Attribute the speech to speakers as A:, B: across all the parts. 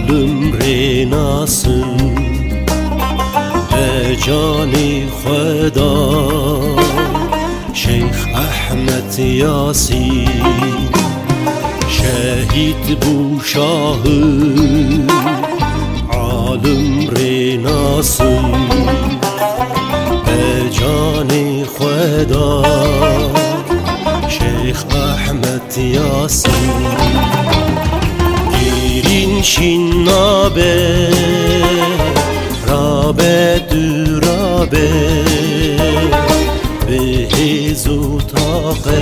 A: عالم ریناسن به جان خدا. شیخ احمد یاسی شهید بو شاه عالم ریناسن به جان خدا. شیخ احمد یاسین şinnabe Rabe dürabe Ve hezutake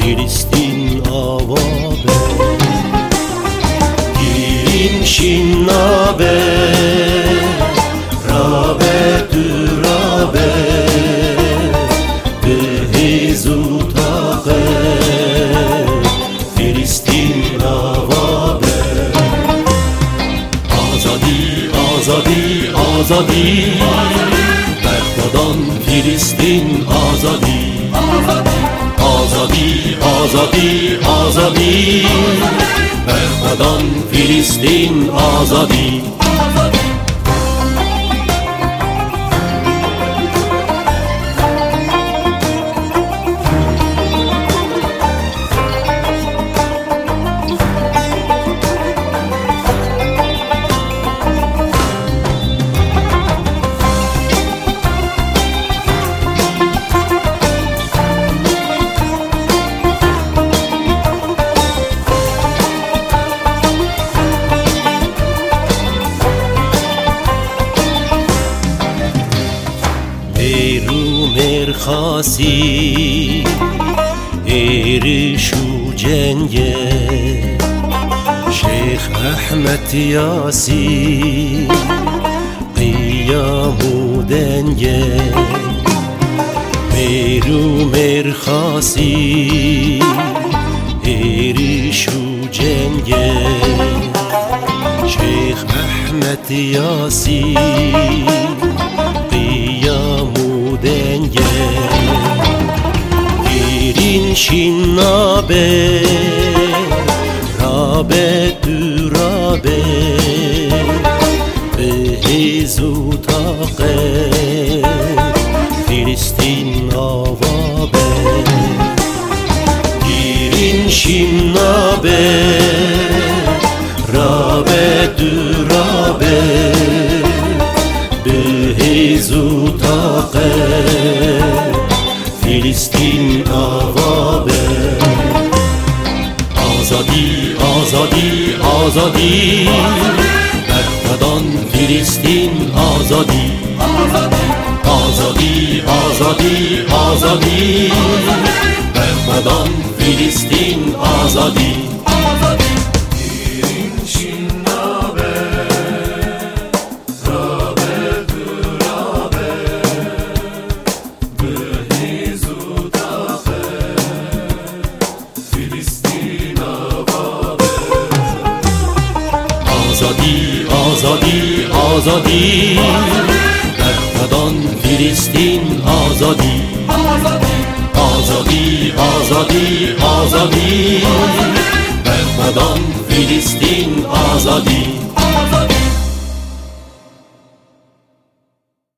A: Filistin avabe. Girin şinnabe azadi, azadi, azadi. Berka'dan Filistin azadi. Azadi, azadi, azadi. Berka'dan Filistin azadi, azadi. خاصی ایری شو جنگه، شیخ احمد یاسی قیام و دنگه، میرو خاصی ایری شو جنگه، شیخ احمد یاسی. Denge Girin şinnabe Rabe dürabe Behizu taqe Filistin avabe. Girin şinnabe Rabe dürabe Behizu فلسطین آوابه آزادی آزادی آزادی بغدادان فلسطین آزادی آزادی آزادی آزادی بغدادان فلسطین آزادی azadi, azadi, azadi. Mekke'den Filistin azadi. Azadi, azadi, azadi, azadi. Mekke'den Filistin azadi. Azadi.